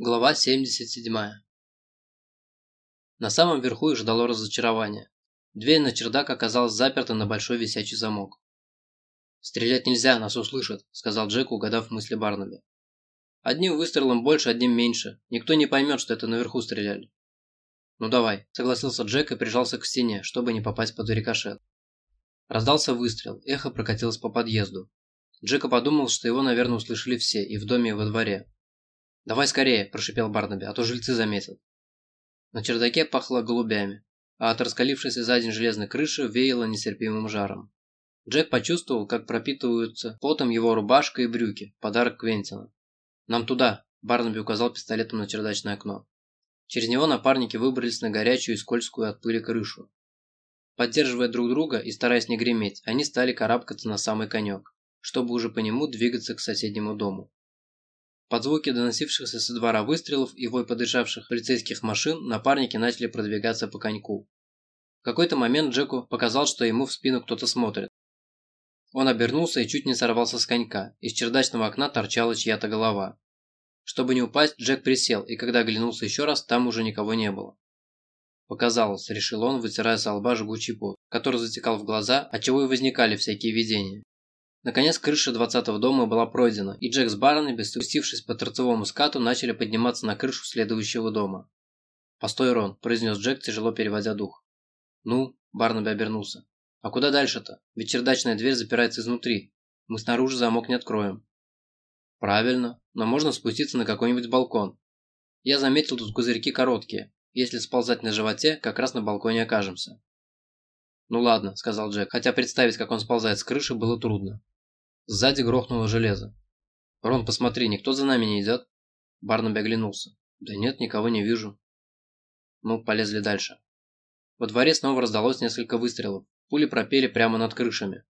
Глава 77. На самом верху их ждало разочарование. Дверь на чердак оказалась заперта на большой висячий замок. «Стрелять нельзя, нас услышат», – сказал Джек, угадав мысли Барнаби. «Одним выстрелом больше, одним меньше. Никто не поймет, что это наверху стреляли». «Ну давай», – согласился Джек и прижался к стене, чтобы не попасть под рикошет. Раздался выстрел, эхо прокатилось по подъезду. Джека подумал, что его, наверное, услышали все, и в доме, и во дворе. «Давай скорее!» – прошипел Барнаби, а то жильцы заметят. На чердаке пахло голубями, а от раскалившейся за день железной крыши веяло нестерпимым жаром. Джек почувствовал, как пропитываются потом его рубашка и брюки, подарок Квентина. «Нам туда!» – Барнаби указал пистолетом на чердачное окно. Через него напарники выбрались на горячую и скользкую от пыли крышу. Поддерживая друг друга и стараясь не греметь, они стали карабкаться на самый конек, чтобы уже по нему двигаться к соседнему дому. Под звуки доносившихся со двора выстрелов и вой подышавших полицейских машин напарники начали продвигаться по коньку. В какой-то момент Джеку показалось, что ему в спину кто-то смотрит. Он обернулся и чуть не сорвался с конька. Из чердачного окна торчала чья-то голова. Чтобы не упасть, Джек присел, и когда оглянулся еще раз, там уже никого не было. Показалось, решил он, вытирая с лба жгучий пот, который затекал в глаза, отчего и возникали всякие видения. Наконец крыша двадцатого дома была пройдена, и Джек с Барнаби, спустившись по торцевому скату, начали подниматься на крышу следующего дома. «Постой, Рон», – произнес Джек, тяжело переводя дух. «Ну?» – Барнаби обернулся. «А куда дальше-то? Ведь чердачная дверь запирается изнутри. Мы снаружи замок не откроем». «Правильно, но можно спуститься на какой-нибудь балкон. Я заметил тут козырьки короткие. Если сползать на животе, как раз на балконе окажемся». «Ну ладно», – сказал Джек, хотя представить, как он сползает с крыши, было трудно. Сзади грохнуло железо. «Рон, посмотри, никто за нами не идет?» Барнаби оглянулся. «Да нет, никого не вижу». Мы полезли дальше. Во дворе снова раздалось несколько выстрелов. Пули пропели прямо над крышами.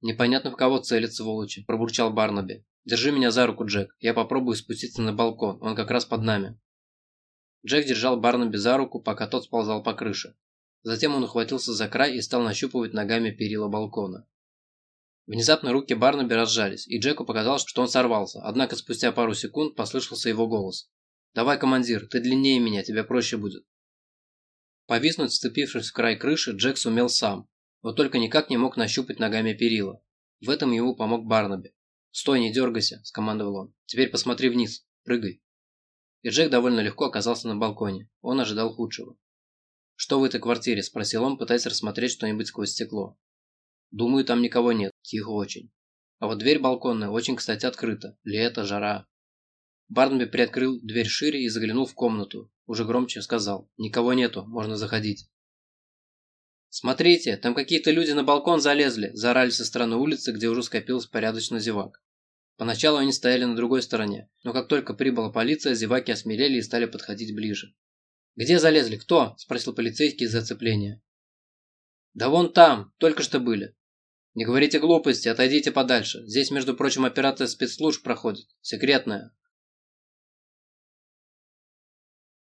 «Непонятно в кого целят, сволочи», – пробурчал Барнаби. «Держи меня за руку, Джек. Я попробую спуститься на балкон. Он как раз под нами». Джек держал Барнаби за руку, пока тот сползал по крыше. Затем он ухватился за край и стал нащупывать ногами перила балкона. Внезапно руки Барнаби разжались, и Джеку показалось, что он сорвался, однако спустя пару секунд послышался его голос. «Давай, командир, ты длиннее меня, тебе проще будет». Повиснуть, вцепившись в край крыши, Джек сумел сам, но только никак не мог нащупать ногами перила. В этом ему помог Барнаби. «Стой, не дергайся», – скомандовал он. «Теперь посмотри вниз, прыгай». И Джек довольно легко оказался на балконе. Он ожидал худшего. «Что в этой квартире?» – спросил он, пытаясь рассмотреть что-нибудь сквозь стекло. Думаю, там никого нет. Тихо очень. А вот дверь балконная очень, кстати, открыта. Лето, жара. Барнаби приоткрыл дверь шире и заглянул в комнату. Уже громче сказал. Никого нету, можно заходить. «Смотрите, там какие-то люди на балкон залезли!» – заорали со стороны улицы, где уже скопилось порядочно зевак. Поначалу они стояли на другой стороне, но как только прибыла полиция, зеваки осмелели и стали подходить ближе. «Где залезли? Кто?» – спросил полицейский из зацепления. «Да вон там, только что были. «Не говорите глупости, отойдите подальше. Здесь, между прочим, операция спецслужб проходит. Секретная».